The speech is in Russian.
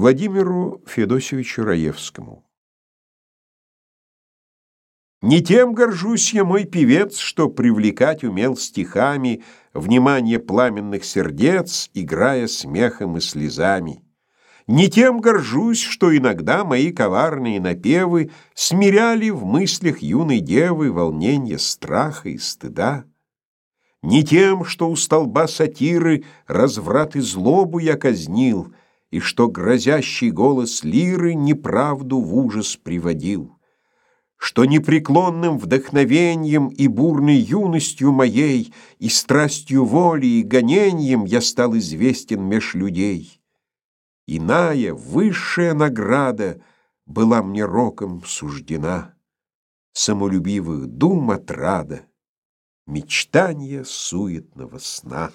Владимиру Федосевичу Раевскому Не тем горжусь я, мой певец, что привлекать умел стихами Внимание пламенных сердец, играя смехом и слезами. Не тем горжусь, что иногда мои коварные напевы Смиряли в мыслях юной девы волнение страха и стыда. Не тем, что у столба сатиры разврат и злобу я казнил, И что грозящий голос лиры неправду в ужас приводил, Что непреклонным вдохновением и бурной юностью моей И страстью воли и гонением я стал известен меж людей. Иная, высшая награда была мне роком суждена, Самолюбивых дум отрада, Мечтанья суетного сна.